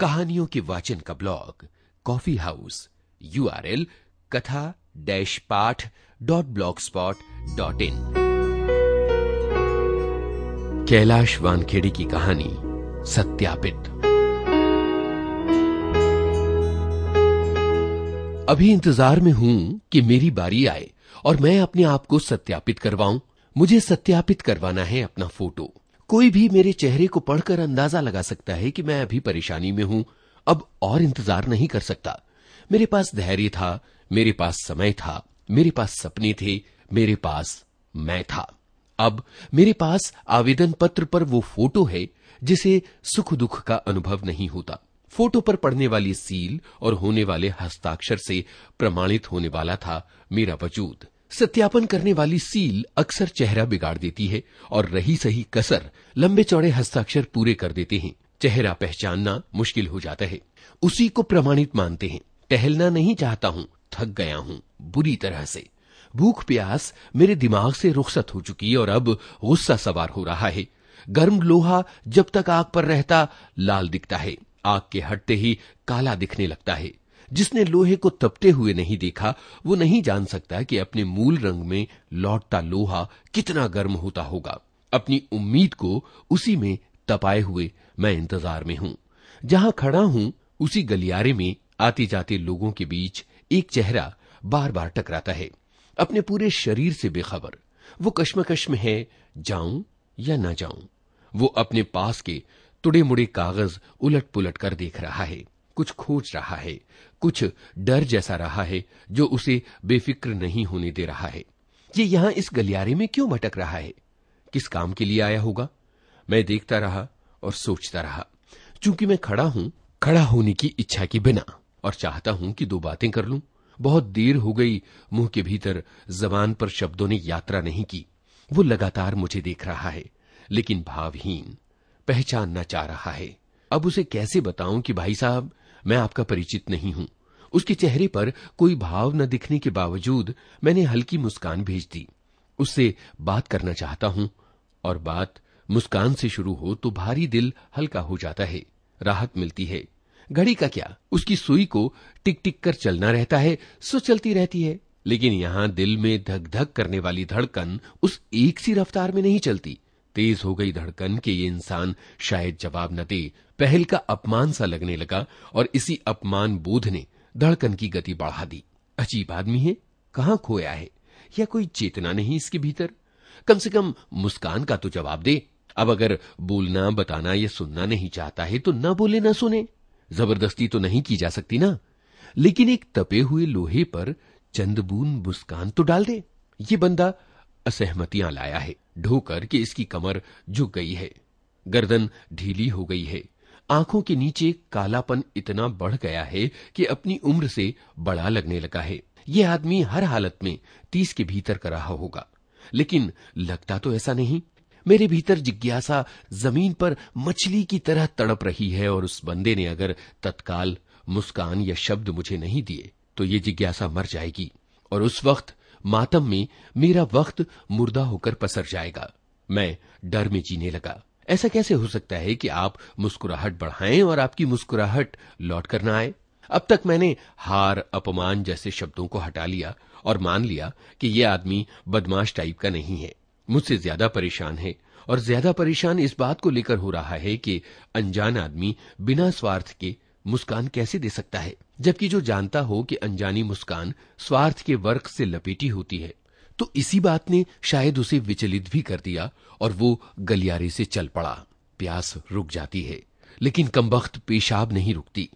कहानियों के वाचन का blog, coffee house U R L कथा डैश पाठ dot blogspot dot in. Kailash Wankhede की कहानी, सत्यापित। अभी इंतज़ार में हूँ कि मेरी बारी आए और मैं अपने आप को सत्यापित करवाऊं। मुझे सत्यापित करवाना है अपना फ़ोटो। कोई भी मेरे चेहरे को पढ़कर अंदाज़ा लगा सकता है कि मैं अभी परेशानी में हूँ। अब और इंतज़ार नहीं कर सकता। मेरे पास धैर्य था, मेरे पास समय था, मेरे पास सपने थे, मेरे पास मैं था। अब मेरे पास आवेदन पत्र पर वो फ़ोटो है, जिसे सुख दुख का अनुभव नहीं होता। फ़ोटो पर पड़ने वाली सील और होने वाले हस्ताक्षर से प्रमाणित होने वाला था मेरा वजूद। सत्यापन करने वाली सील अक्सर चेहरा बिगाड़ देती है और रही सही कसर लंबे चौड़े हस्ताक्षर पूरे कर देते हैं। चेहरा पहचानना मुश्किल हो जाता है। उसी को प्रमाणित मानते हैं। टहलना नहीं चाहता हूँ, थक गया हूँ, बुरी तरह से। भूख प्यास मेरे दिमाग से रुखसत हो चुकी है और अब गुस्सा सवार हो रहा है। गर्म लोहा जब तक आग पर रहता, लाल दिखता है। आग के हटते ही काला दिखने लगता है। जिसने लोहे को तपते हुए नहीं देखा, वो नहीं जान सकता कि अपने मूल रंग में लौटता लोहा कितना गर्म होता होगा। अपनी उम्मीद को उसी में तपाए हुए मैं इंतज़ार में हूँ। जहाँ खड़ा हूँ, उसी गलियारे में आते जाते लोगों के बीच एक चेहरा बार बार टकराता है। अपने पूरे शरीर से बेखबर। वो कश्मकश में है, जाऊँ या न जाऊँ। वो अपने पास के तुड़े मुड़े कागज़ उलट पुलट कर देख रहा है। कुछ खोज रहा है, कुछ डर जैसा रहा है, जो उसे बेफिक्र नहीं होने दे रहा है। ये यहाँ इस गलियारे में क्यों भटक रहा है? किस काम के लिए आया होगा? मैं देखता रहा और सोचता रहा। चूँकि मैं खड़ा हूँ, खड़ा होने की इच्छा के बिना, और चाहता हूँ कि दो बातें कर लूँ। बहुत देर हो गई, मुँह के भीतर जबान पर शब्दों ने यात्रा नहीं की। वो लगातार मुझे देख रहा है, लेकिन भावहीन, पहचानना चाह रहा है। अब उसे कैसे बताऊँ कि भाई साहब मैं आपका परिचित नहीं हूँ। उसके चेहरे पर कोई भाव न दिखने के बावजूद मैंने हल्की मुस्कान भेज दी। उससे बात करना चाहता हूँ और बात मुस्कान से शुरू हो तो भारी दिल हल्का हो जाता है, राहत मिलती है। घड़ी का क्या? उसकी सुई को टिक टिक कर चलना रहता है, सो चलती रहती है। लेकिन यहाँ दिल में धक धक करने वाली धड़कन उस एक सी रफ्तार में नहीं चलती। तेज हो गई धड़कन के ये इंसान शायद जवाब न दे। पहल का अपमान सा लगने लगा और इसी अपमान बोध ने धड़कन की गति बढ़ा दी। अजीब आदमी है, कहाँ खोया है? या कोई चेतना नहीं इसके भीतर? कम से कम मुस्कान का तो जवाब दे। अब अगर बोलना, बताना या सुनना नहीं चाहता है तो न बोले, न सुने। ज़बरदस्ती तो नहीं की जा सकती ना। लेकिन एक तपे हुए लोहे पर चंदबून मुस्कान तो डाल दे। ये बंदा असहमतियाँ लाया है। ढोकर कि इसकी कमर झुक गई है। गर्दन ढीली हो गई है। आँखों के नीचे कालापन इतना बढ़ गया है कि अपनी उम्र से बड़ा लगने लगा है। यह आदमी हर हालत में तीस के भीतर का रहा होगा। लेकिन लगता तो ऐसा नहीं। मेरे भीतर जिज्ञासा ज़मीन पर मछली की तरह तड़प रही है और उस बंदे ने अगर तत्काल मुस्कान या शब्द मुझे नहीं दिए तो ये जिज्ञासा मर जाएगी। और उस वक्त मातम में मेरा वक्त मुर्दा होकर पसर जाएगा। मैं डर में जीने लगा। ऐसा कैसे हो सकता है कि आप मुस्कुराहट बढ़ाएँ और आपकी मुस्कुराहट लौट कर ना आए? अब तक मैंने हार, अपमान जैसे शब्दों को हटा लिया और मान लिया कि यह आदमी बदमाश टाइप का नहीं है। मुझसे ज़्यादा परेशान है और ज़्यादा परेशान इस बात को लेकर हो रहा है कि अनजान आदमी बिना स्वार्थ के मुस्कान कैसे दे सकता है? जबकि जो जानता हो कि अनजानी मुस्कान स्वार्थ के वर्क से लपेटी होती है तो इसी बात ने शायद उसे विचलित भी कर दिया और वो गलियारे से चल पड़ा। प्यास रुक जाती है, लेकिन कमबख्त पेशाब नहीं रुकती।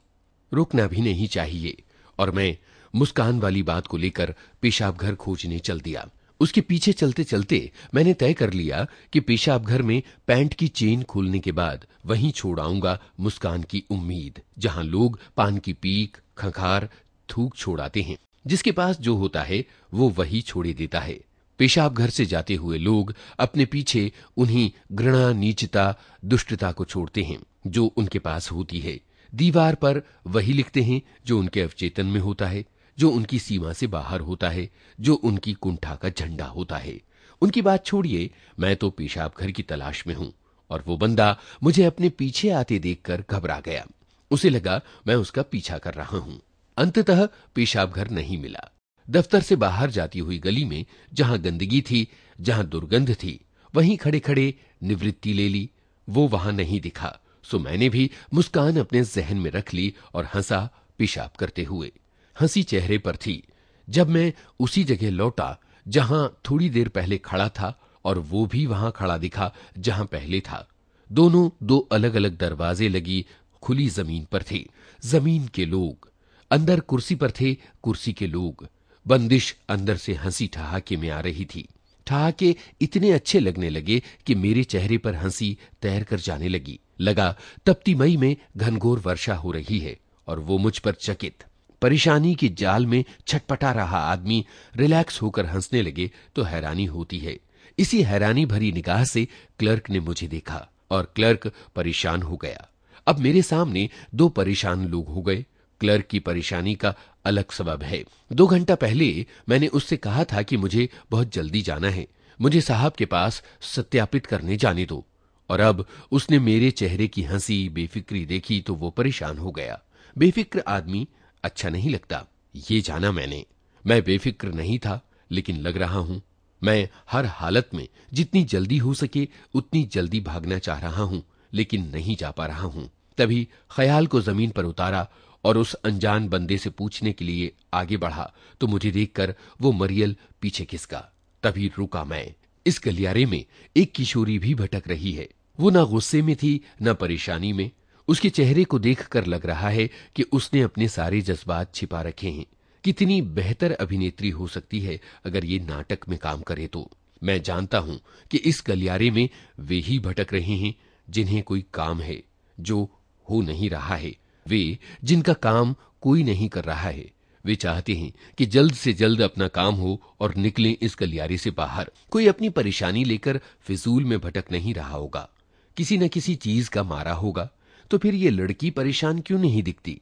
रुकना भी नहीं चाहिए, और मैं मुस्कान वाली बात को लेकर पेशाब घर खोजने चल दिया। उसके पीछे चलते चलते मैंने तय कर लिया कि पेशाब घर में पैंट की चेन खोलने के बाद वहीं छोड़ आऊँगा मुस्कान की उम्मीद, जहाँ लोग पान की पीक, खखार, थूक छोड़ाते हैं। जिसके पास जो होता है, वो वही छोड़े देता है। पेशाब घर से जाते हुए लोग अपने पीछे उन्हीं घृणा, नीचता, दुष्टता को छोड़ते हैं, जो उनके पास होती है। दीवार पर वही लिखते हैं, जो उनके अवचेतन में होता है। जो उनकी सीमा से बाहर होता है, जो उनकी कुंठा का झंडा होता है। उनकी बात छोड़िए, मैं तो पेशाब घर की तलाश में हूँ, और वो बंदा मुझे अपने पीछे आते देखकर घबरा गया। उसे लगा मैं उसका पीछा कर रहा हूँ। अंततः पेशाब घर नहीं मिला। दफ्तर से बाहर जाती हुई गली में जहाँ गंदगी थी, जहाँ दुर्गंध थी, वहीं खड़े खड़े निवृत्ति ले ली। वो वहाँ नहीं दिखा, सो मैंने भी मुस्कान अपने जहन में रख ली और हंसा, पेशाब करते हुए। हँसी चेहरे पर थी। जब मैं उसी जगह लौटा, जहाँ थोड़ी देर पहले खड़ा था और वो भी वहाँ खड़ा दिखा जहाँ पहले था। दोनों दो अलग अलग दरवाजे लगी खुली ज़मीन पर थे। ज़मीन के लोग। अंदर कुर्सी पर थे कुर्सी के लोग। बंदिश अंदर से हँसी ठहाके में आ रही थी। ठहाके इतने अच्छे लगने लगे कि मेरे चेहरे पर हँसी तैर कर जाने लगी। लगा, तपती मई में घनघोर वर्षा हो रही है और वो मुझ पर चकित। परेशानी की जाल में छटपटा रहा आदमी। रिलैक्स होकर हंसने लगे तो हैरानी होती है। इसी हैरानी भरी निगाह से क्लर्क ने मुझे देखा और क्लर्क परेशान हो गया। अब मेरे सामने दो परेशान लोग हो गए। क्लर्क की परेशानी का अलग सबब है। दो घंटा पहले मैंने उससे कहा था कि मुझे बहुत जल्दी जाना है। मुझे साहब के पास सत्यापित करने जाने दो। और अब उसने मेरे चेहरे की हँसी, बेफिक्री देखी तो वो परेशान हो गया। बेफिक्र आदमी अच्छा नहीं लगता। ये जाना मैंने। मैं बेफिक्र नहीं था, लेकिन लग रहा हूँ। मैं हर हालत में जितनी जल्दी हो सके, उतनी जल्दी भागना चाह रहा हूँ, लेकिन नहीं जा पा रहा हूँ। तभी ख्याल को ज़मीन पर उतारा और उस अनजान बंदे से पूछने के लिए आगे बढ़ा। तो मुझे देखकर वो मरियल पीछे खिसका। तभी रुका मैं। इस गलियारे में एक किशोरी भी भटक रही है। वो ना गुस्से में थी, न परेशानी में। उसके चेहरे को देखकर लग रहा है कि उसने अपने सारे जज्बात छिपा रखे हैं। कितनी बेहतर अभिनेत्री हो सकती है अगर ये नाटक में काम करे तो। मैं जानता हूँ कि इस गलियारे में वे ही भटक रहे हैं, जिन्हें कोई काम है, जो हो नहीं रहा है। वे, जिनका काम कोई नहीं कर रहा है। वे चाहते हैं कि जल्द से जल्द अपना काम हो और निकलें इस गलियारे से बाहर। कोई अपनी परेशानी लेकर फिजूल में भटक नहीं रहा होगा। किसी न किसी चीज़ का मारा होगा। तो फिर ये लड़की परेशान क्यों नहीं दिखती?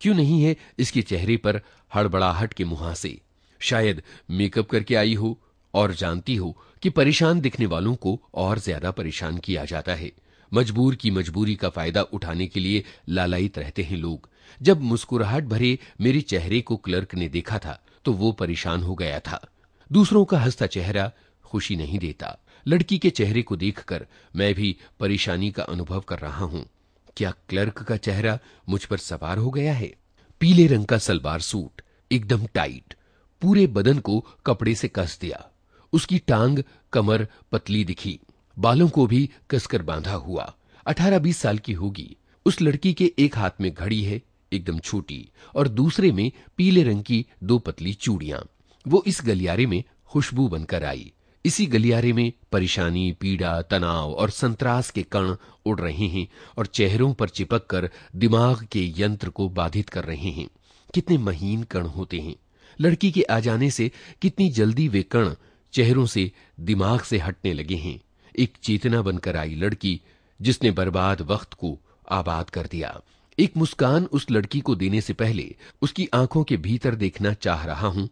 क्यों नहीं है इसके चेहरे पर हड़बड़ाहट के मुहासे? शायद मेकअप करके आई हो और जानती हो कि परेशान दिखने वालों को और ज़्यादा परेशान किया जाता है। मजबूर की मजबूरी का फ़ायदा उठाने के लिए लालायित रहते हैं लोग। जब मुस्कुराहट भरे मेरे चेहरे को क्लर्क ने देखा था तो वो परेशान हो गया था। दूसरों का हंसता चेहरा खुशी नहीं देता। लड़की के चेहरे को देखकर मैं भी परेशानी का अनुभव कर रहा हूँ। क्या क्लर्क का चेहरा मुझ पर सवार हो गया है? पीले रंग का सलवार सूट, एकदम टाइट, पूरे बदन को कपड़े से कस दिया। उसकी टांग कमर पतली दिखी, बालों को भी कसकर बांधा हुआ। अठारह बीस साल की होगी। उस लड़की के एक हाथ में घड़ी है, एकदम छोटी, और दूसरे में पीले रंग की दो पतली चूड़ियाँ। वो इस गलियारे में खुशबू बनकर आई। इसी गलियारे में परेशानी, पीड़ा, तनाव और संतरास के कण उड़ रहे हैं और चेहरों पर चिपक कर दिमाग के यंत्र को बाधित कर रहे हैं। कितने महीन कण होते हैं। लड़की के आ जाने से कितनी जल्दी वे कण चेहरों से दिमाग से हटने लगे हैं। एक चेतना बनकर आई लड़की, जिसने बर्बाद वक्त को आबाद कर दिया। एक मुस्कान उस लड़की को देने से पहले उसकी आँखों के भीतर देखना चाह रहा हूँ।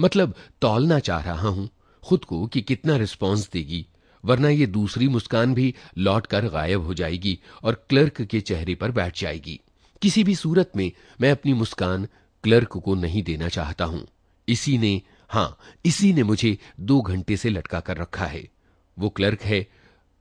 मतलब तौलना चाह रहा हूँ। खुद को कि कितना रिस्पॉन्स देगी, वरना ये दूसरी मुस्कान भी लौट कर गायब हो जाएगी और क्लर्क के चेहरे पर बैठ जाएगी। किसी भी सूरत में मैं अपनी मुस्कान क्लर्क को नहीं देना चाहता हूँ। इसी ने, हाँ, इसी ने मुझे दो घंटे से लटका कर रखा है। वो क्लर्क है,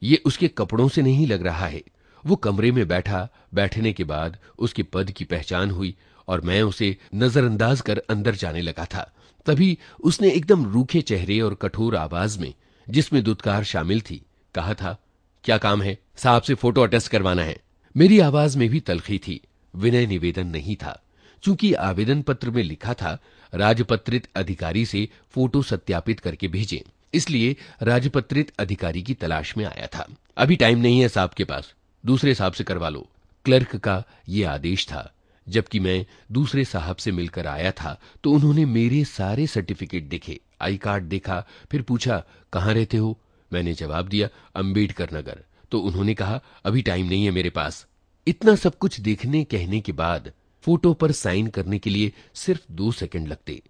ये उसके कपड़ों से नहीं लग रहा है। वो कमरे में बैठा, बैठने के बाद उसके पद की पहचान हुई और मैं उसे नजरअंदाज कर अंदर जाने लगा था। तभी उसने एकदम रूखे चेहरे और कठोर आवाज़ में, जिसमें दुदकार शामिल थी, कहा था, क्या काम है? साहब से फ़ोटो अटेस्ट करवाना है। मेरी आवाज़ में भी तलखी थी, विनय निवेदन नहीं था, चूँकि आवेदन पत्र में लिखा था, राजपत्रित अधिकारी से फ़ोटो सत्यापित करके भेजें, इसलिए राजपत्रित अधिकारी की तलाश में आया था। अभी टाइम नहीं है साहब के पास, दूसरे साहब से करवा लो। क्लर्क का ये आदेश था। जबकि मैं दूसरे साहब से मिलकर आया था तो उन्होंने मेरे सारे सर्टिफिकेट देखे, आई कार्ड देखा, फिर पूछा, कहाँ रहते हो? मैंने जवाब दिया, अंबेडकर नगर। तो उन्होंने कहा, अभी टाइम नहीं है मेरे पास। इतना सब कुछ देखने, कहने के बाद फ़ोटो पर साइन करने के लिए सिर्फ़ दो सेकंड लगते।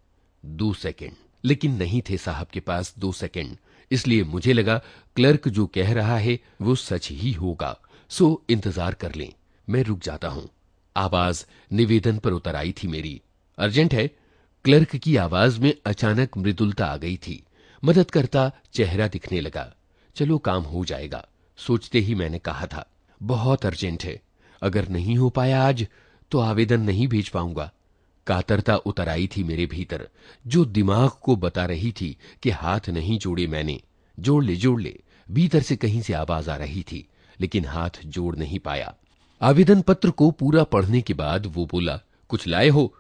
दो सेकंड लेकिन नहीं थे साहब के पास दो सेकंड इसलिए मुझे लगा क्लर्क जो कह रहा है, वो सच ही होगा। सो इंतज़ार कर लें। मैं रुक जाता हूँ। आवाज़ निवेदन पर उतर आई थी मेरी। अर्जेंट है, क्लर्क की आवाज़ में अचानक मृदुलता आ गई थी। मदद करता चेहरा दिखने लगा। चलो काम हो जाएगा, सोचते ही मैंने कहा था। बहुत अर्जेंट है, अगर नहीं हो पाया आज तो आवेदन नहीं भेज पाऊँगा। कातरता उतर आई थी मेरे भीतर, जो दिमाग को बता रही थी कि हाथ नहीं जोड़े मैंने। जोड़ ले जोड़ ले, भीतर से कहीं से आवाज़ आ रही थी, लेकिन हाथ जोड़ नहीं पाया। आवेदन पत्र को पूरा पढ़ने के बाद वो बोला, कुछ लाए हो?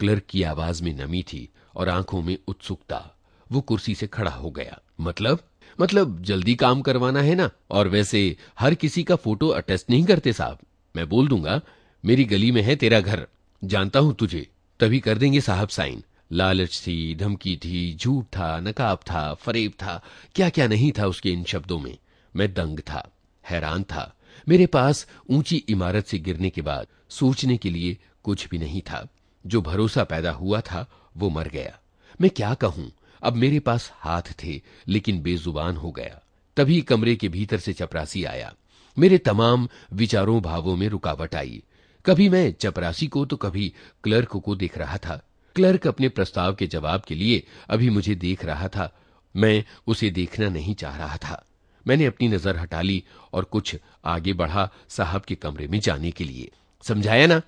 क्लर्क की आवाज़ में नमी थी और आँखों में उत्सुकता। वो कुर्सी से खड़ा हो गया। मतलब? मतलब जल्दी काम करवाना है ना? और वैसे हर किसी का फ़ोटो अटेस्ट नहीं करते साहब। मैं बोल दूँगा, मेरी गली में है तेरा घर। जानता हूँ तुझे। तभी कर देंगे साहब साइन। लालच थी, धमकी थी, झूठ था, नकाब था, फरेब था। क्या क्या नहीं था उसके इन शब्दों में। मैं दंग था, हैरान था। मेरे पास ऊँची इमारत से गिरने के बाद सोचने के लिए कुछ भी नहीं था। जो भरोसा पैदा हुआ था, वो मर गया। मैं क्या कहूँ? अब मेरे पास हाथ थे, लेकिन बेजुबान हो गया। तभी कमरे के भीतर से चपरासी आया। मेरे तमाम विचारों भावों में रुकावट आई। कभी मैं चपरासी को तो कभी क्लर्क को देख रहा था। क्लर्क अपने प्रस्ताव के जवाब के लिए अभी मुझे देख रहा था। मैं उसे देखना नहीं चाह रहा था। मैंने अपनी नज़र हटा ली और कुछ आगे बढ़ा साहब के कमरे में जाने के लिए। समझाया ना?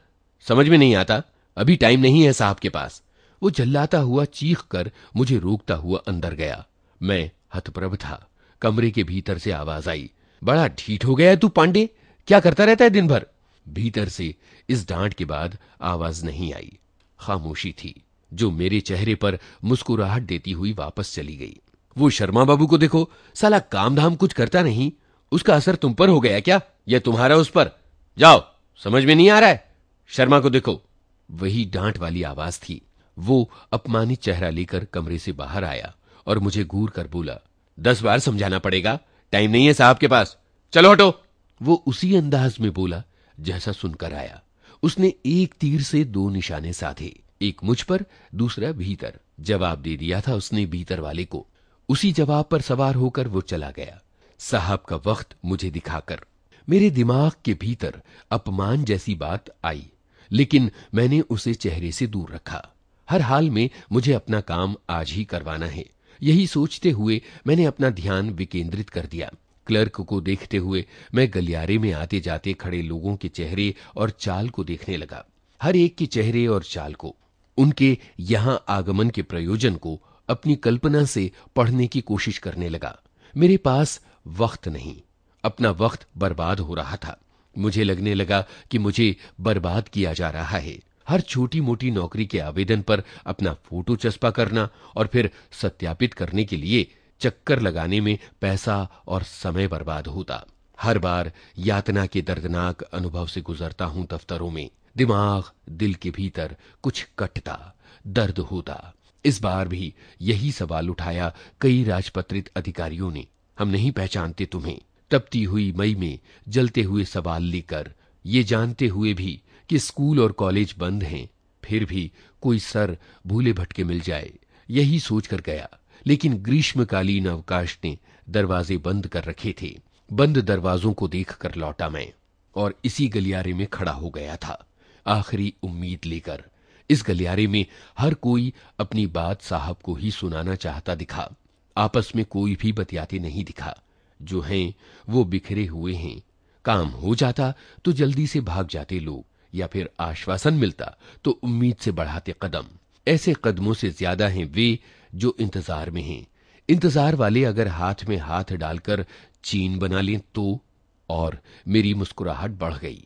समझ में नहीं आता? अभी टाइम नहीं है साहब के पास। वो जल्लाता हुआ चीख कर मुझे रोकता हुआ अंदर गया। मैं हतप्रभ था। कमरे के भीतर से आवाज़ आई, बड़ा ढीठ हो गया तू पांडे। क्या करता रहता है दिन भर भीतर से इस डांट के बाद आवाज़ नहीं आई। खामोशी थी, जो मेरे चेहरे पर मुस्कुराहट देती हुई वापस चली गई। वो शर्मा बाबू को देखो। साला काम धाम कुछ करता नहीं। उसका असर तुम पर हो गया क्या? या तुम्हारा उस पर? जाओ, समझ में नहीं आ रहा है? शर्मा को देखो। वही डांट वाली आवाज़ थी। वो अपमानित चेहरा लेकर कमरे से बाहर आया और मुझे घूर कर बोला, दस बार समझाना पड़ेगा। टाइम नहीं है साहब के पास। चलो हटो। वो उसी अंदाज में बोला, जैसा सुनकर आया। उसने एक तीर से दो निशाने साधे। एक मुझ पर, दूसरा भीतर। जवाब दे दिया था उसने भीतर वाले को। उसी जवाब पर सवार होकर वो चला गया। साहब का वक्त मुझे दिखाकर। मेरे दिमाग के भीतर अपमान जैसी बात आई, लेकिन मैंने उसे चेहरे से दूर रखा। हर हाल में मुझे अपना काम आज ही करवाना है। यही सोचते हुए मैंने अपना ध्यान विकेंद्रित कर दिया। क्लर्क को देखते हुए मैं गलियारे में आते जाते खड़े लोगों के चेहरे और चाल को देखने लगा। हर एक के चेहरे और चाल को, उनके यहाँ आगमन के प्रयोजन को अपनी कल्पना से पढ़ने की कोशिश करने लगा। मेरे पास वक्त नहीं। अपना वक्त बर्बाद हो रहा था। मुझे लगने लगा कि मुझे बर्बाद किया जा रहा है। हर छोटी मोटी नौकरी के आवेदन पर अपना फ़ोटो चस्पा करना और फिर सत्यापित करने के लिए चक्कर लगाने में पैसा और समय बर्बाद होता। हर बार यातना के दर्दनाक अनुभव से गुजरता हूँ दफ्तरों में। दिमाग दिल के भीतर कुछ कटता, दर्द होता। इस बार भी यही सवाल उठाया कई राजपत्रित अधिकारियों ने। हम नहीं पहचानते तुम्हें। तपती हुई मई में जलते हुए सवाल लेकर ये जानते हुए भी कि स्कूल और कॉलेज बंद हैं, फिर भी कोई सर भूले भटके मिल जाए, यही सोचकर गया। लेकिन ग्रीष्मकालीन अवकाश ने दरवाजे बंद कर रखे थे। बंद दरवाजों को देखकर लौटा मैं और इसी गलियारे में खड़ा हो गया था। आखिरी उम्मीद लेकर इस गलियारे में हर कोई अपनी बात साहब को ही सुनाना चाहता दिखा। आपस में कोई भी बतियाते नहीं दिखा। जो हैं, वो बिखरे हुए हैं। काम हो जाता तो जल्दी से भाग जाते लोग, या फिर आश्वासन मिलता तो उम्मीद से बढ़ाते कदम। ऐसे कदमों से ज़्यादा हैं वे जो इंतज़ार में हैं। इंतज़ार वाले अगर हाथ में हाथ डालकर चीन बना लें तो और मेरी मुस्कुराहट बढ़ गई।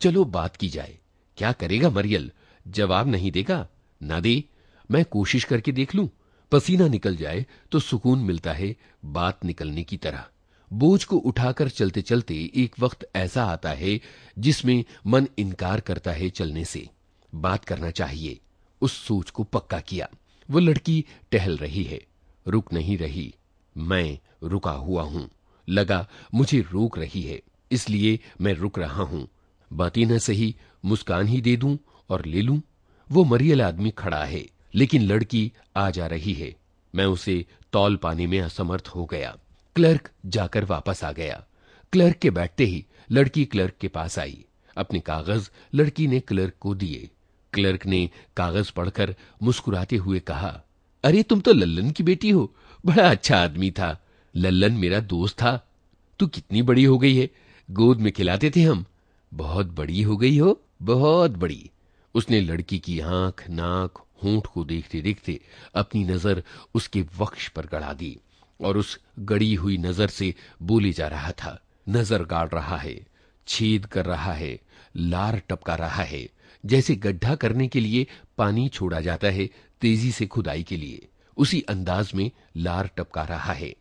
चलो बात की जाए। क्या करेगा मरियल? जवाब नहीं देगा। ना दे, मैं कोशिश करके देख लूँ। पसीना निकल जाए तो सुकून मिलता है बात निकलने की तरह। बोझ को उठाकर चलते चलते एक वक्त ऐसा आता है जिसमें मन इनकार करता है चलने से। बात करना चाहिए। उस सोच को पक्का किया। वो लड़की टहल रही है। रुक नहीं रही। मैं रुका हुआ हूँ। लगा, मुझे रोक रही है। इसलिए मैं रुक रहा हूँ। बातें न सही, मुस्कान ही दे दूँ और ले लूँ। वो मरियल आदमी खड़ा है, लेकिन लड़की आ जा रही है। मैं उसे तौल पाने में असमर्थ हो गया। क्लर्क जाकर वापस आ गया। क्लर्क के बैठते ही लड़की क्लर्क के पास आई। अपने कागज़ लड़की ने क्लर्क को दिए। क्लर्क ने कागज़ पढ़कर मुस्कुराते हुए कहा, अरे, तुम तो लल्लन की बेटी हो। बड़ा अच्छा आदमी था। लल्लन मेरा दोस्त था। तू कितनी बड़ी हो गई है। गोद में खिलाते थे हम। बहुत बड़ी हो गई हो, बहुत बड़ी। उसने लड़की की आँख, नाक, होंठ को देखते देखते अपनी नज़र उसके वक्ष पर गड़ा दी और उस गड़ी हुई नज़र से बोले जा रहा था, नज़र गाड़ रहा है, छेद कर रहा है, लार टपका रहा है, जैसे गड्ढा करने के लिए पानी छोड़ा जाता है तेज़ी से खुदाई के लिए, उसी अंदाज में लार टपका रहा है।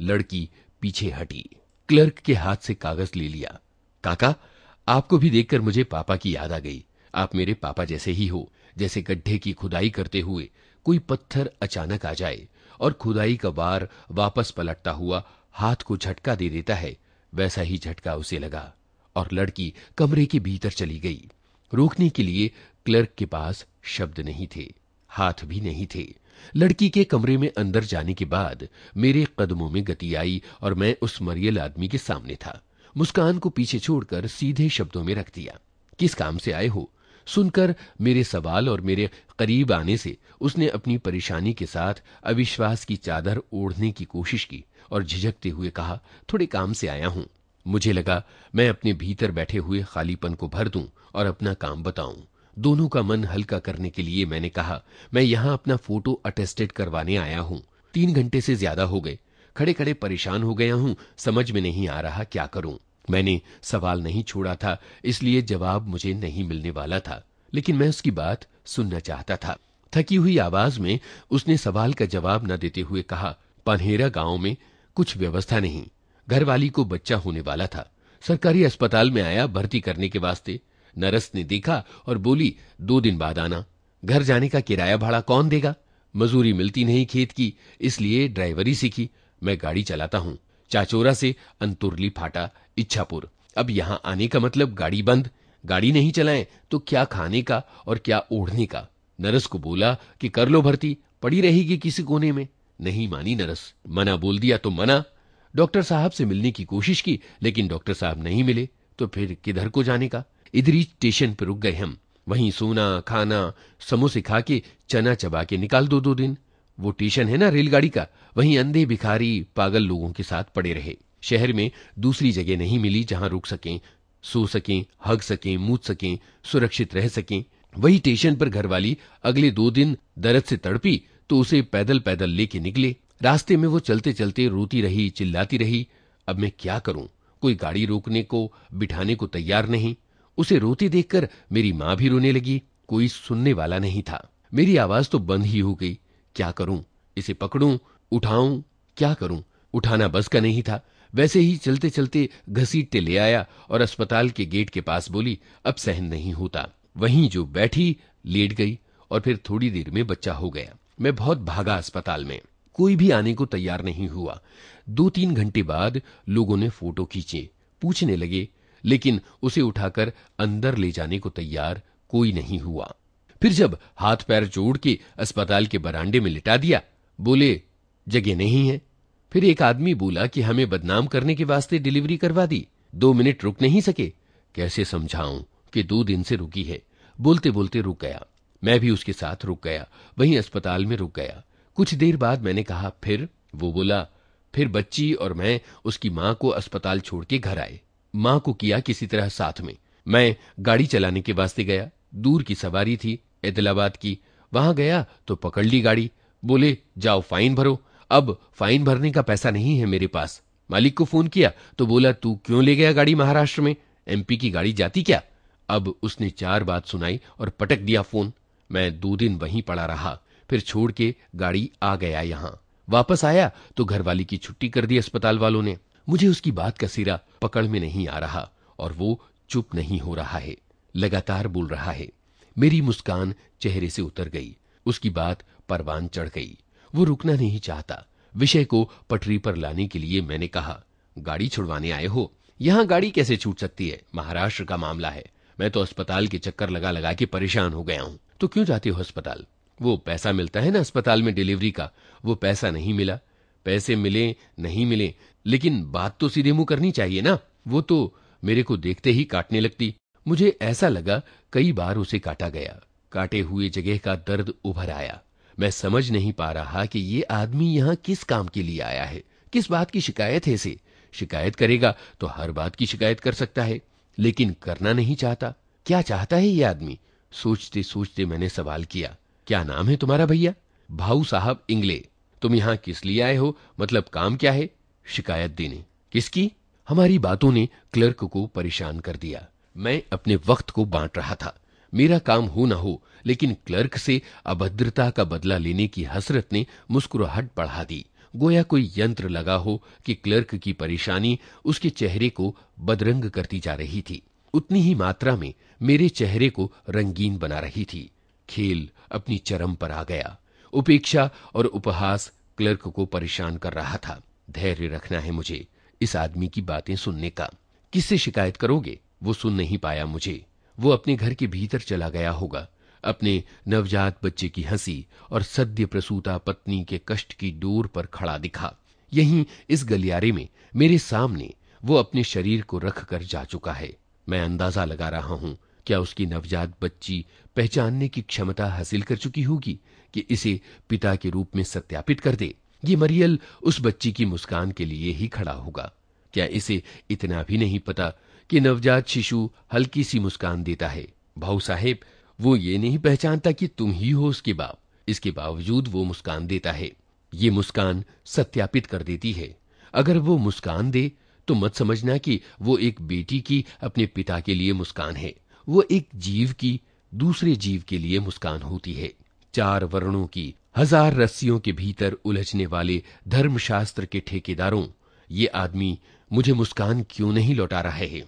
लड़की पीछे हटी, क्लर्क के हाथ से कागज़ ले लिया, काका, आपको भी देखकर मुझे पापा की याद आ गई आप मेरे पापा जैसे ही हो, जैसे गड्ढे की खुदाई करते हुए कोई पत्थर अचानक आ जाए और खुदाई का बार वापस पलटता हुआ हाथ को झटका दे देता है, वैसा ही झटका उसे लगा और लड़की कमरे के भीतर चली गई। रोकने के लिए क्लर्क के पास शब्द नहीं थे, हाथ भी नहीं थे। लड़की के कमरे में अंदर जाने के बाद मेरे कदमों में गति आई और मैं उस मरियल आदमी के सामने था। मुस्कान को पीछे छोड़कर सीधे शब्दों में रख दिया, किस काम से आए हो? सुनकर मेरे सवाल और मेरे करीब आने से उसने अपनी परेशानी के साथ अविश्वास की चादर ओढ़ने की कोशिश की और झिझकते हुए कहा, थोड़े काम से आया हूँ। मुझे लगा, मैं अपने भीतर बैठे हुए खालीपन को भर दूँ और अपना काम बताऊँ। दोनों का मन हल्का करने के लिए मैंने कहा, मैं यहाँ अपना फ़ोटो अटेस्टेड करवाने आया हूँ। तीन घंटे से ज़्यादा हो गए। खड़े खड़े परेशान हो गया हूँ। समझ में नहीं आ रहा क्या करूँ। मैंने सवाल नहीं छोड़ा था, इसलिए जवाब मुझे नहीं मिलने वाला था, लेकिन मैं उसकी बात सुनना चाहता था। थकी हुई आवाज़ में उसने सवाल का जवाब न देते हुए कहा, पनहेरा गाँव में कुछ व्यवस्था नहीं, घरवाली को बच्चा होने वाला था। सरकारी अस्पताल में आया भर्ती करने के वास्ते। नरस ने देखा और बोली, दो दिन बाद आना। घर जाने का किराया भाड़ा कौन देगा? मजूरी मिलती नहीं खेत की, इसलिए ड्राइवरी सीखी, मैं गाड़ी चलाता हूँ। चाचोरा से अंतुरली फाटा इच्छापुर अब यहाँ आने का मतलब गाड़ी बंद, गाड़ी नहीं चलाएँ तो क्या खाने का और क्या ओढ़ने का? नरस को बोला कि कर लो भर्ती, पड़ी रहेगी किसी कोने में। नहीं मानी नरस, मना बोल दिया तो मना। डॉक्टर साहब से मिलने की कोशिश की, लेकिन डॉक्टर साहब नहीं मिले तो फिर किधर को जाने का? इधर ही स्टेशन पर रुक गए हम। वहीं सोना, खाना, समोसे खा के चना चबा के निकाल दो दो दिन। वो स्टेशन है ना रेलगाड़ी का? वहीं अंधे भिखारी, पागल लोगों के साथ पड़े रहे। शहर में दूसरी जगह नहीं मिली जहाँ रुक सकें, सो सकें, हग सकें, मूत सकें, सुरक्षित रह सकें। वही स्टेशन पर घरवाली अगले दो दिन दर्द से तड़पी तो उसे पैदल पैदल लेके निकले। रास्ते में वो चलते चलते रोती रही, चिल्लाती रही, अब मैं क्या करूँ? कोई गाड़ी रोकने को, बिठाने को तैयार नहीं। उसे रोते देखकर मेरी माँ भी रोने लगी, कोई सुनने वाला नहीं था। मेरी आवाज़ तो बंद ही हो गई, क्या करूँ? इसे पकड़ूं? उठाऊं? क्या करूँ? उठाना बस का नहीं था। वैसे ही चलते चलते घसीटते ले आया और अस्पताल के गेट के पास बोली, अब सहन नहीं होता। वहीं जो बैठी, लेट गई और फिर थोड़ी देर में बच्चा हो गया। मैं बहुत भागा अस्पताल में। कोई भी आने को तैयार नहीं हुआ। दो तीन घंटे बाद लोगों ने फ़ोटो खींचे, पूछने लगे, लेकिन उसे उठाकर अंदर ले जाने को तैयार कोई नहीं हुआ। फिर जब हाथ पैर जोड़ के अस्पताल के बरांडे में लिटा दिया, बोले, जगह नहीं है। फिर एक आदमी बोला कि हमें बदनाम करने के वास्ते डिलीवरी करवा दी। दो मिनट रुक नहीं सके। कैसे समझाऊं कि दो दिन से रुकी है। बोलते बोलते रुक गया। मैं भी उसके साथ रुक गया। वहीं अस्पताल में रुक गया। कुछ देर बाद मैंने कहा, फिर? वो बोला, फिर बच्ची और मैं उसकी माँ को अस्पताल छोड़ के घर आए। माँ को किया किसी तरह साथ में। मैं गाड़ी चलाने के वास्ते गया। दूर की सवारी थी एदिलाबाद की। वहाँ गया तो पकड़ ली गाड़ी। बोले, जाओ फाइन भरो। अब फाइन भरने का पैसा नहीं है मेरे पास। मालिक को फ़ोन किया तो बोला, तू क्यों ले गया गाड़ी महाराष्ट्र में? एमपी की गाड़ी जाती क्या? अब उसने चार बात सुनाई और पटक दिया फ़ोन। मैं दो दिन वहीं पड़ा रहा, फिर छोड़ के गाड़ी आ गया यहाँ। वापस आया तो घरवाली की छुट्टी कर दी अस्पताल वालों ने। मुझे उसकी बात का सिरा पकड़ में नहीं आ रहा और वो चुप नहीं हो रहा है, लगातार बोल रहा है। मेरी मुस्कान चेहरे से उतर गई, उसकी बात परवान चढ़ गई। वो रुकना नहीं चाहता। विषय को पटरी पर लाने के लिए मैंने कहा, गाड़ी छुड़वाने आए हो? यहाँ गाड़ी कैसे छूट सकती है? महाराष्ट्र का मामला है। मैं तो अस्पताल के चक्कर लगा लगा के परेशान हो गया हूँ। तो क्यों जाते हो अस्पताल? वो पैसा मिलता है ना अस्पताल में डिलीवरी का। वो पैसा नहीं मिला। पैसे मिले, नहीं मिले। लेकिन बात तो सीधे मुँह करनी चाहिए ना। वो तो मेरे को देखते ही काटने लगती। मुझे ऐसा लगा, कई बार उसे काटा गया। काटे हुए जगह का दर्द उभर आया। मैं समझ नहीं पा रहा कि ये आदमी यहाँ किस काम के लिए आया है। किस बात की शिकायत है इसे? शिकायत करेगा तो हर बात की शिकायत कर सकता है, लेकिन करना नहीं चाहता। क्या चाहता है ये आदमी? सोचते सोचते मैंने सवाल किया, क्या नाम है तुम्हारा भैया? भाऊ साहब इंगले। तुम यहाँ किस लिए आए हो? मतलब काम क्या है? शिकायत देने। किसकी? हमारी बातों ने क्लर्क को परेशान कर दिया। मैं अपने वक्त को बांट रहा था। मेरा काम हो ना हो, लेकिन क्लर्क से अभद्रता का बदला लेने की हसरत ने मुस्कुराहट बढ़ा दी। गोया कोई यंत्र लगा हो कि क्लर्क की परेशानी उसके चेहरे को बदरंग करती जा रही थी। उतनी ही मात्रा में मेरे चेहरे को रंगीन बना रही थी। खेल अपनी चरम पर आ गया। उपेक्षा और उपहास क्लर्क को परेशान कर रहा था। धैर्य रखना है मुझे इस आदमी की बातें सुनने का। किससे शिकायत करोगे? वो सुन नहीं पाया मुझे। वो अपने घर के भीतर चला गया होगा, अपने नवजात बच्चे की हँसी और सद्य प्रसूता पत्नी के कष्ट की डोर पर खड़ा दिखा। यहीं इस गलियारे में मेरे सामने वो अपने शरीर को रख कर जा चुका है। मैं अंदाज़ा लगा रहा हूँ, क्या उसकी नवजात बच्ची पहचानने की क्षमता हासिल कर चुकी होगी कि इसे पिता के रूप में सत्यापित कर दे? ये मरियल उस बच्ची की मुस्कान के लिए ही खड़ा होगा। क्या इसे इतना भी नहीं पता कि नवजात शिशु हल्की सी मुस्कान देता है। भाऊ साहेब, वो ये नहीं पहचानता कि तुम ही हो उसके बाप। इसके बावजूद वो मुस्कान देता है। ये मुस्कान सत्यापित कर देती है। अगर वो मुस्कान दे तो मत समझना कि वो एक बेटी की अपने पिता के लिए मुस्कान है। वो एक जीव की, दूसरे जीव के लिए मुस्कान होती है। चार वर्णों की, हज़ार रस्सियों के भीतर उलझने वाले धर्मशास्त्र के ठेकेदारों, ये आदमी मुझे मुस्कान क्यों नहीं लौटा रहे हैं?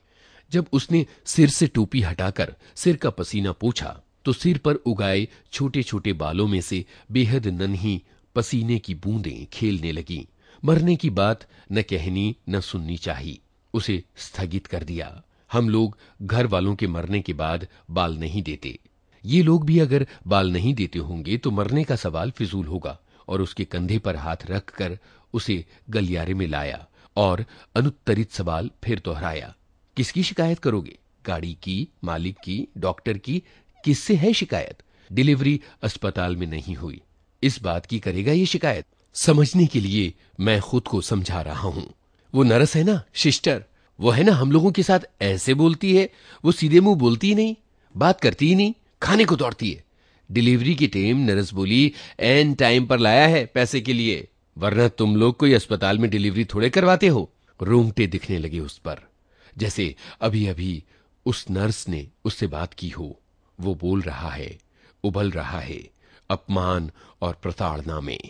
जब उसने सिर से टोपी हटाकर सिर का पसीना पूछा तो सिर पर उगाए छोटे छोटे बालों में से बेहद नन्ही पसीने की बूंदें खेलने लगी। मरने की बात न कहनी, न सुननी चाहिए। उसे स्थगित कर दिया। हम लोग घर वालों के मरने के बाद बाल नहीं देते। ये लोग भी अगर बाल नहीं देते होंगे तो मरने का सवाल फिजूल होगा और उसके कंधे पर हाथ रखकर उसे गलियारे में लाया और अनुत्तरित सवाल फिर दोहराया। किसकी शिकायत करोगे? गाड़ी की, मालिक की, डॉक्टर की? किससे है शिकायत? डिलीवरी अस्पताल में नहीं हुई। इस बात की करेगा ये शिकायत? समझने के लिए मैं खुद को समझा रहा हूँ। वो नर्स है ना सिस्टर वो है ना, हम लोगों के साथ ऐसे बोलती है, वो सीधे मुँह बोलती ही नहीं, बात करती ही नहीं, खाने को दौड़ती है। डिलीवरी की टीम नर्स बोली, एन टाइम पर लाया है पैसे के लिए, वरना तुम लोग कोई अस्पताल में डिलीवरी थोड़े करवाते हो। रोंगटे दिखने लगे उस पर। जैसे अभी अभी उस नर्स ने उससे बात की हो, वो बोल रहा है, उबल रहा है, अपमान और प्रताड़ना में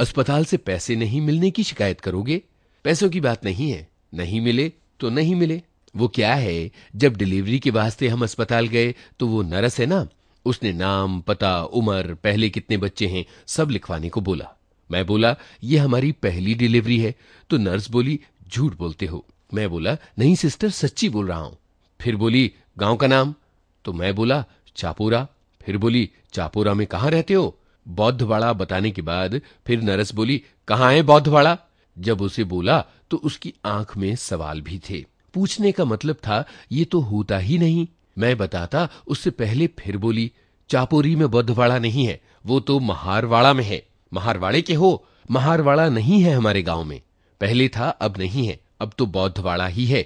अस्पताल से पैसे नहीं मिलने की शिकायत करोगे? पैसों की बात नहीं है। नहीं मिले तो नहीं मिले। वो क्या है, जब डिलीवरी के वास्ते हम अस्पताल गए तो वो नर्स है ना? उसने नाम, पता, उम्र, पहले कितने बच्चे हैं, सब लिखवाने को बोला। मैं बोला, ये हमारी पहली डिलीवरी है। तो नर्स बोली, झूठ बोलते हो। मैं बोला, नहीं सिस्टर सच्ची बोल रहा हूँ। फिर बोली, गाँव का नाम? तो मैं बोला, चापोरा। फिर बोली, चापोरा में कहा रहते हो? बौद्धवाड़ा बताने के बाद फिर नरस बोली, कहाँ है बौद्धवाड़ा? जब उसे बोला तो उसकी आँख में सवाल भी थे। पूछने का मतलब था, ये तो होता ही नहीं। मैं बताता, उससे पहले फिर बोली, चापोरी में बौद्धवाड़ा नहीं है, वो तो महारवाड़ा में है। महारवाड़े के हो? महारवाड़ा नहीं है हमारे गाँव में। पहले था, अब नहीं है। अब तो बौद्धवाड़ा ही है।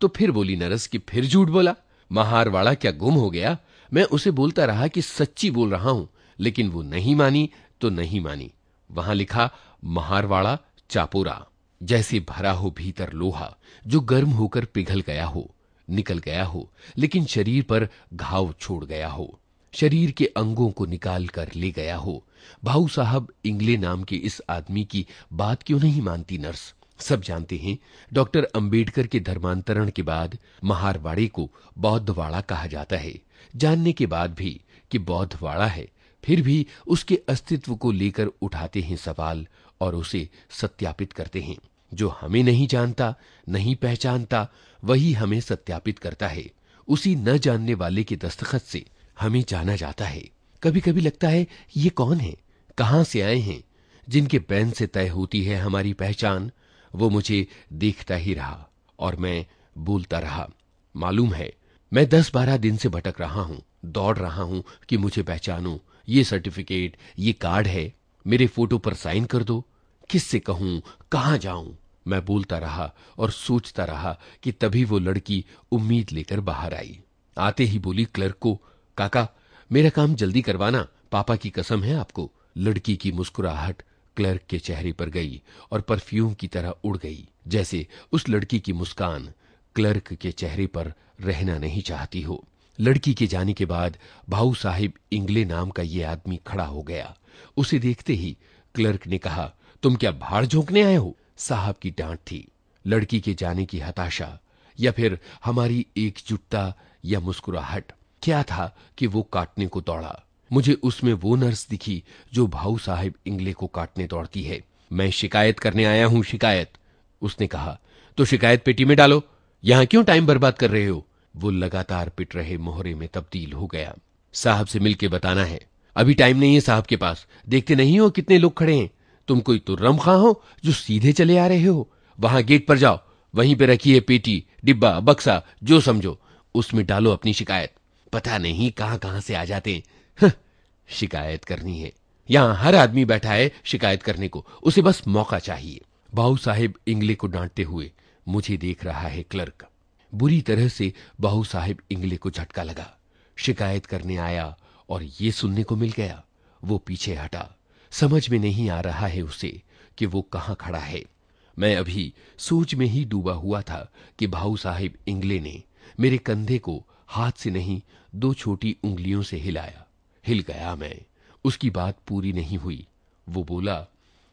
तो फिर बोली नरस कि फिर झूठ बोला? महारवाड़ा क्या गुम हो गया? मैं उसे बोलता रहा कि सच्ची बोल रहा हूँ, लेकिन वो नहीं मानी तो नहीं मानी। वहाँ लिखा, महारवाड़ा, चापोरा, जैसे भरा हो भीतर लोहा, जो गर्म होकर पिघल गया हो, निकल गया हो, लेकिन शरीर पर घाव छोड़ गया हो, शरीर के अंगों को निकाल कर ले गया हो। भाऊ साहब इंगले नाम के इस आदमी की बात क्यों नहीं मानती नर्स? सब जानते हैं, डॉक्टर अंबेडकर के धर्मांतरण के बाद महारवाड़ी को बौद्धवाड़ा कहा जाता है। जानने के बाद भी कि बौद्धवाड़ा है, फिर भी उसके अस्तित्व को लेकर उठाते हैं सवाल और उसे सत्यापित करते हैं। जो हमें नहीं जानता, नहीं पहचानता, वही हमें सत्यापित करता है। उसी न जानने वाले के दस्तखत से हमें जाना जाता है। कभी कभी लगता है, ये कौन है? कहाँ से आए हैं? जिनके पैन से तय होती है हमारी पहचान वो मुझे देखता ही रहा और मैं बोलता रहा, मालूम है, मैं दस बारह दिन से भटक रहा हूँ, दौड़ रहा हूँ कि मुझे पहचानो, ये सर्टिफिकेट, ये कार्ड है, मेरे फ़ोटो पर साइन कर दो, किससे कहूँ, कहाँ जाऊँ? मैं बोलता रहा और सोचता रहा कि तभी वो लड़की उम्मीद लेकर बाहर आई। आते ही बोली, क्लर्क को, काका, मेरा काम जल्दी करवाना, पापा की कसम है आपको, लड़की की मुस्कुराहट क्लर्क के चेहरे पर गई और परफ्यूम की तरह उड़ गई, जैसे उस लड़की की मुस्कान क्लर्क के चेहरे पर रहना नहीं चाहती हो। लड़की के जाने के बाद भाऊ साहिब इंगले नाम का ये आदमी खड़ा हो गया। उसे देखते ही क्लर्क ने कहा, तुम क्या भाड़ झोंकने आए हो? साहब की डांट थी। लड़की के जाने की हताशा या फिर हमारी एकजुटता या मुस्कुराहट। क्या था कि वो काटने को दौड़ा? मुझे उसमें वो नर्स दिखी जो भाऊ साहिब इंगले को काटने दौड़ती है। मैं शिकायत करने आया हूँ, शिकायत। उसने कहा तो शिकायत पेटी में डालो। यहाँ क्यों टाइम बर्बाद कर रहे हो? वो लगातार पिट रहे मोहरे में तब्दील हो गया। साहब से मिलके बताना है। अभी टाइम नहीं है साहब के पास। देखते नहीं हो कितने लोग खड़े हैं। तुम कोई तुर्रम खा हो जो सीधे चले आ रहे हो? वहाँ गेट पर जाओ। वहीं पे रखी है पेटी, डिब्बा, बक्सा, जो समझो। उसमें डालो अपनी शिकायत। पता नहीं कहाँ कहाँ से आ जाते हैं। शिकायत करनी है। यहाँ हर आदमी बैठा है शिकायत करने को। उसे बस मौका चाहिए। बाहू साहेब इंगले को डांटते हुए मुझे देख रहा है क्लर्क। बुरी तरह से बाहू साहेब इंगले को झटका लगा। शिकायत करने आया और ये सुनने को मिल गया। वो पीछे हटा। समझ में नहीं आ रहा है उसे कि वो कहाँ खड़ा है। मैं अभी सोच में ही डूबा हुआ था कि भाऊ साहिब इंगले ने मेरे कंधे को हाथ से नहीं, दो छोटी उंगलियों से हिलाया। हिल गया मैं। उसकी बात पूरी नहीं हुई। वो बोला,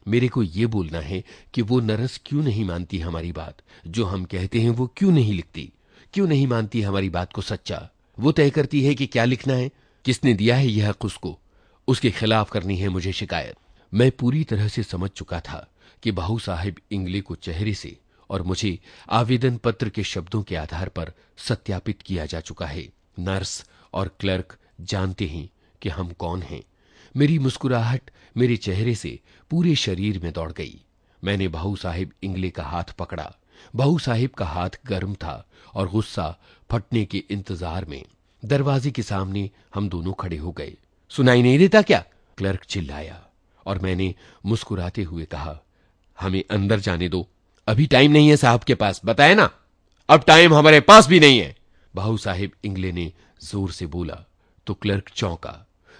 मेरे को ये बोलना है कि वो नरस क्यों नहीं मानती हमारी बात? जो हम कहते हैं वो क्यों नहीं लिखती? क्यों नहीं मानती हमारी बात को सच्चा? वो तय करती है कि क्या लिखना है? किसने दिया है यह हक उसको? उसके खिलाफ करनी है मुझे शिकायत। मैं पूरी तरह से समझ चुका था कि बाहू साहिब इंगले को चेहरे से और मुझे आवेदन पत्र के शब्दों के आधार पर सत्यापित किया जा चुका है। नर्स और क्लर्क जानते हैं कि हम कौन हैं। मेरी मुस्कुराहट मेरे चेहरे से पूरे शरीर में दौड़ गई। मैंने बाहू साहिब इंगले का हाथ पकड़ा। बाहू साहिब का हाथ गर्म था और गुस्सा फटने के इंतज़ार में दरवाजे के सामने हम दोनों खड़े हो गए। सुनाई नहीं देता क्या? क्लर्क चिल्लाया और मैंने मुस्कुराते हुए कहा, हमें अंदर जाने दो। अभी टाइम नहीं है साहब के पास, बताए ना। अब टाइम हमारे पास भी नहीं है। बाहू साहिब इंगले ने ज़ोर से बोला। तो क्लर्क चौंका।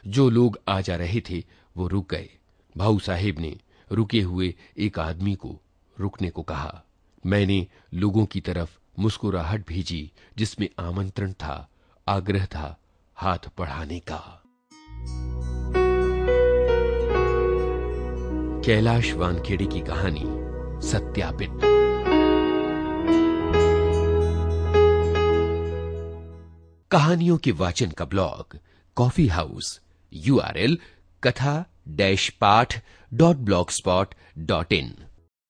जो लोग आ जा रहे थे, वो रुक गए। भाऊ साहेब ने रुके हुए एक आदमी को रुकने को कहा। मैंने लोगों की तरफ़ मुस्कुराहट भेजी, जिसमें आमंत्रण था, आग्रह था, हाथ बढ़ाने का। कैलाश वानखेड़े की कहानी, सत्यापित। कहानियों के वाचन का ब्लॉग, कॉफ़ी हाउस यूआरएल कथा डैश पाठ डॉट ब्लॉक स्पॉट डॉट इन।